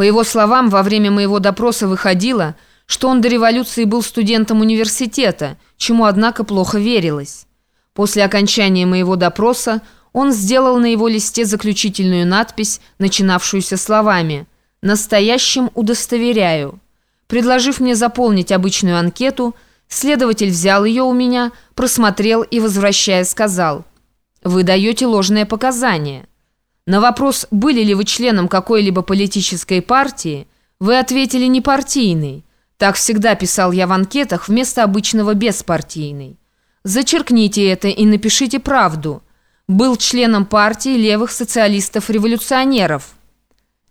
По его словам, во время моего допроса выходило, что он до революции был студентом университета, чему, однако, плохо верилось. После окончания моего допроса он сделал на его листе заключительную надпись, начинавшуюся словами «Настоящим удостоверяю». Предложив мне заполнить обычную анкету, следователь взял ее у меня, просмотрел и, возвращая, сказал «Вы даете ложное показание». На вопрос, были ли вы членом какой-либо политической партии, вы ответили «непартийный». Так всегда писал я в анкетах вместо обычного «беспартийный». Зачеркните это и напишите правду. Был членом партии левых социалистов-революционеров.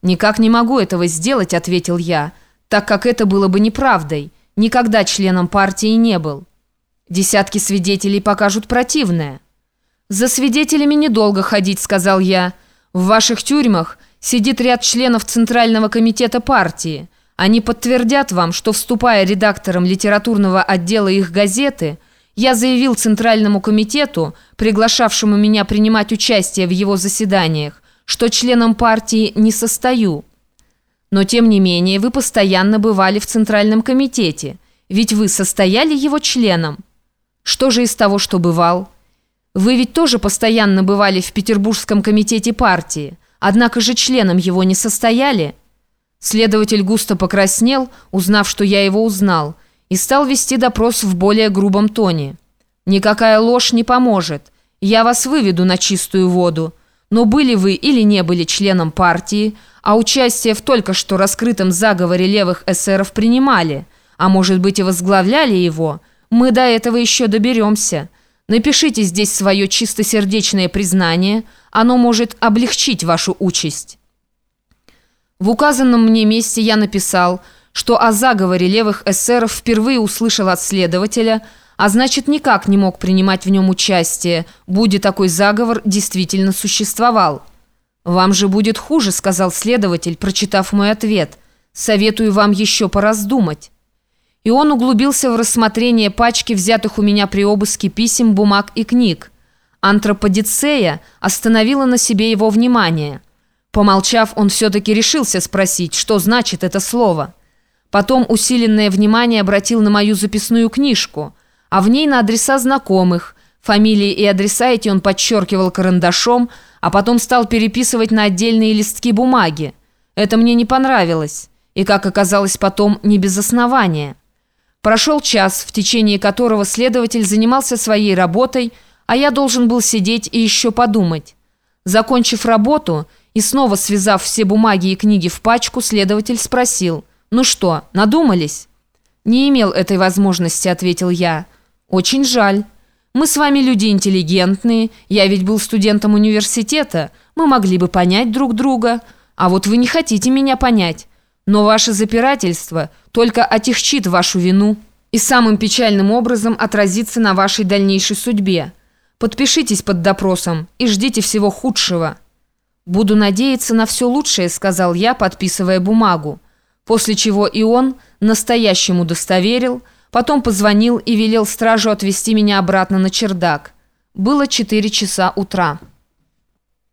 «Никак не могу этого сделать», — ответил я, «так как это было бы неправдой. Никогда членом партии не был. Десятки свидетелей покажут противное». «За свидетелями недолго ходить», — сказал я, — в ваших тюрьмах сидит ряд членов Центрального комитета партии. Они подтвердят вам, что, вступая редактором литературного отдела их газеты, я заявил Центральному комитету, приглашавшему меня принимать участие в его заседаниях, что членом партии не состою. Но, тем не менее, вы постоянно бывали в Центральном комитете, ведь вы состояли его членом. Что же из того, что бывал?» Вы ведь тоже постоянно бывали в Петербургском комитете партии, однако же членом его не состояли. Следователь густо покраснел, узнав, что я его узнал, и стал вести допрос в более грубом тоне. «Никакая ложь не поможет. Я вас выведу на чистую воду. Но были вы или не были членом партии, а участие в только что раскрытом заговоре левых эсеров принимали, а может быть и возглавляли его, мы до этого еще доберемся». Напишите здесь свое чистосердечное признание, оно может облегчить вашу участь. В указанном мне месте я написал, что о заговоре левых эсеров впервые услышал от следователя, а значит никак не мог принимать в нем участие, будь такой заговор действительно существовал. «Вам же будет хуже», — сказал следователь, прочитав мой ответ. «Советую вам еще пораздумать» и он углубился в рассмотрение пачки взятых у меня при обыске писем, бумаг и книг. Антроподицея остановила на себе его внимание. Помолчав, он все-таки решился спросить, что значит это слово. Потом усиленное внимание обратил на мою записную книжку, а в ней на адреса знакомых. Фамилии и адреса эти он подчеркивал карандашом, а потом стал переписывать на отдельные листки бумаги. Это мне не понравилось, и, как оказалось потом, не без основания. Прошел час, в течение которого следователь занимался своей работой, а я должен был сидеть и еще подумать. Закончив работу и снова связав все бумаги и книги в пачку, следователь спросил, «Ну что, надумались?» «Не имел этой возможности», — ответил я. «Очень жаль. Мы с вами люди интеллигентные, я ведь был студентом университета, мы могли бы понять друг друга, а вот вы не хотите меня понять». Но ваше запирательство только отягчит вашу вину и самым печальным образом отразится на вашей дальнейшей судьбе. Подпишитесь под допросом и ждите всего худшего». «Буду надеяться на все лучшее», — сказал я, подписывая бумагу. После чего и он настоящему удостоверил, потом позвонил и велел стражу отвезти меня обратно на чердак. Было четыре часа утра.